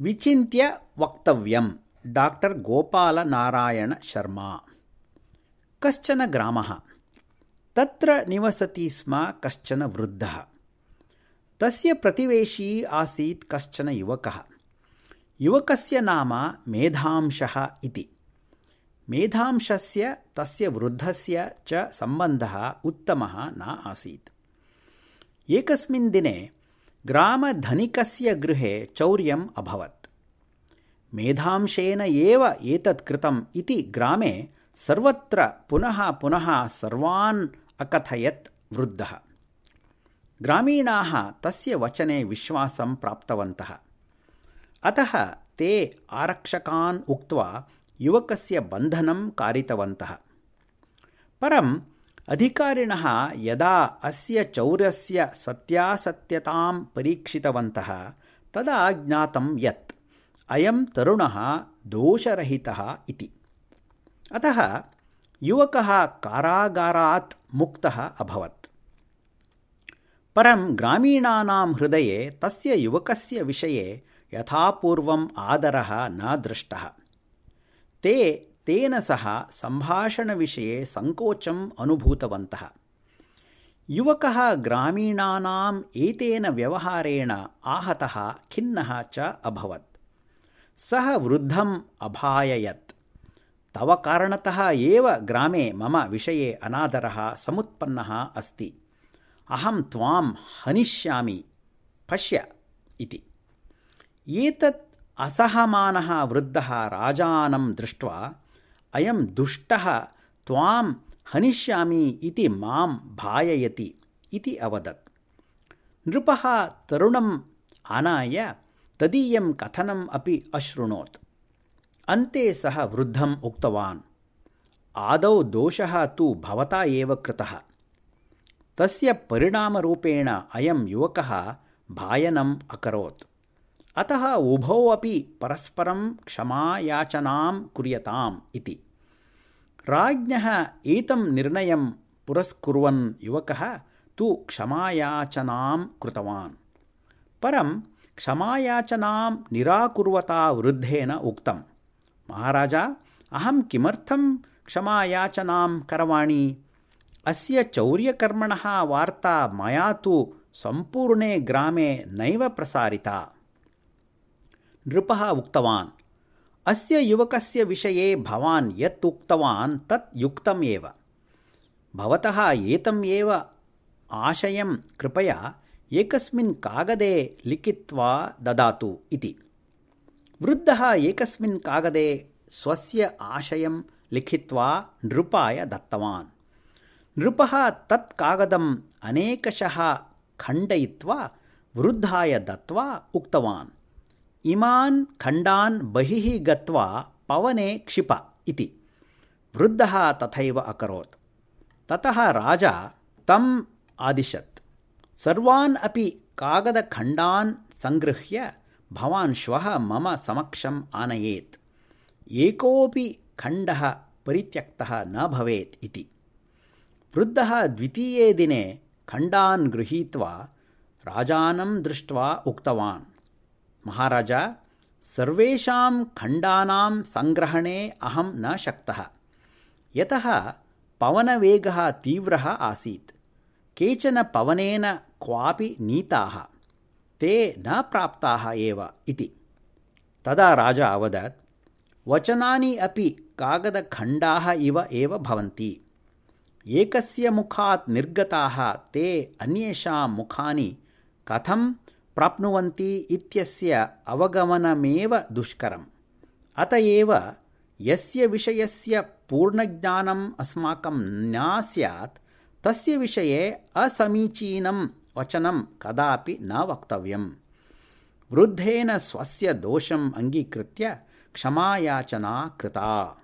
विचिन्त्य वक्तव्यम् डाक्टर् गोपालनारायणशर्मा कश्चन ग्रामः? तत्र निवसति स्म कश्चन वृद्धः। तस्य प्रतिवेशी आसीत् कश्चन युवकः। युवकस्य नाम मेधांशः इति। मेधांशस्य तस्य वृद्धस्य च सम्बन्धः उत्तमः न आसीत्। एकस्मिन् दिने ग्रामधनिकस्य गृहे चौर्यम् अभवत्। मेधांशेन एव एतत् कृतम् इति ग्रामे सर्वत्र पुनः पुनः सर्वान् अकथयत् वृद्धः। ग्रामीणाः तस्य वचने विश्वासं प्राप्तवन्तः। अतः ते आरक्षकान् उक्त्वा युवकस्य बन्धनं कारितवन्तः। परम् अधिकारिणः यदा अस्य चौर्यस्य सत्यासत्यतां परीक्षितवन्तः तदा ज्ञातं यत् अयं तरुणः दोषरहितः इति। अतः युवकः कारागारात् मुक्तः अभवत्। परं ग्रामीणानां हृदये तस्य युवकस्य विषये यथापूर्वम् आदरः न दृष्टः। ते तेन सह सम्भाषणविषये सङ्कोचम् अनुभूतवन्तः। युवकः ग्रामीणानाम् एतेन व्यवहारेण आहतः खिन्नः च अभवत्। सः वृद्धम् अभाययत्। तव कारणतः एव ग्रामे मम विषये अनादरः समुत्पन्नः अस्ति। अहं त्वां हनिष्यामि पश्य इति। एतत् असहमानः वृद्धः राजानं दृष्ट्वा अयं दुष्टः त्वां हनिष्यामि इति मां भाययति इति अवदत्। नृपः तरुणम् आनाय तदीयं कथनम् अपि अशृणोत् अन्ते सः वृद्धम् उक्तवान् आदौ दोषः तु भवता एव कृतः। तस्य परिणामरूपेण अयं युवकः भायनम् अकरोत् अतः उभौ अपि परस्परं क्षमायाचनां कुर्यताम् इति। राज्ञः एतं निर्णयं पुरस्कुर्वन् युवकः तु क्षमायाचनां कृतवान्। परं क्षमायाचनां निराकुर्वता वृद्धेन उक्तं महाराजा अहं किमर्थं क्षमायाचनां करवाणि? अस्य चौर्यकर्मणः वार्ता मया तु सम्पूर्णे ग्रामे नैव प्रसारिता नृपः उक्तवान्। अस्य युवकस्य विषये भवान् यत् उक्तवान् तत् युक्तम् एव। भवतः एतम् एव आशयं कृपया एकस्मिन् कागदे लिखित्वा ददातु इति। वृद्धः एकस्मिन् कागदे स्वस्य आशयं लिखित्वा नृपाय दत्तवान्। नृपः तत् कागदम् अनेकशः खण्डयित्वा वृद्धाय दत्त्वा उक्तवान् इमान् खण्डान् बहिः गत्वा पवने क्षिप इति। वृद्धः तथैव अकरोत्। ततः राजा तम् आदिशत्। सर्वान् अपि कागदखण्डान् सङ्गृह्य भवान् श्वः मम समक्षम् आनयेत्। एकोऽपि खण्डः परित्यक्तः न भवेत् इति। वृद्धः द्वितीये दिने खण्डान् गृहीत्वा राजानं दृष्ट्वा उक्तवान् महाराज सर्वेषां खण्डानां सङ्ग्रहणे अहं न शक्तः। यतः पवनवेगः तीव्रः आसीत्। केचन पवनेन क्वापि नीताः। ते न प्राप्ताः एव इति। तदा राजा अवदत् वचनानि अपि कागदखण्डाः इव एव भवन्ति। एकस्य मुखात् निर्गताः ते अन्येषां मुखानि कथं प्राप्नुवन्ति इत्यस्य अवगमनमेव दुष्करम्। अत एव यस्य विषयस्य पूर्णज्ञानम् अस्माकं न स्यात् तस्य विषये असमीचीनं वचनं कदापि न वक्तव्यम्। वृद्धेन स्वस्य दोषम् अङ्गीकृत्य क्षमायाचना कृता